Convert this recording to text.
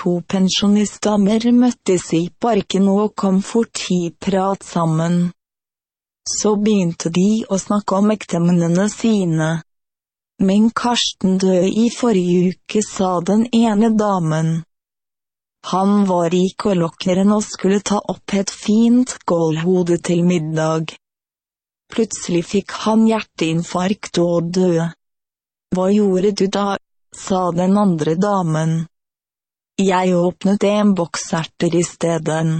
to pensjonistdamer møttes i parken og kom fort i prat sammen. Så begynte de å snakke om ektemennene sine. Men Karsten døde i forrige uke sa den ene damen. Han var rik og lokkeren og skulle ta opp et fint gålhode til middag. Plutselig fikk han hjerteinfarkt og døde. Hva gjorde du da? sa den andre damen. Jeg åpnet en boks erter i steden.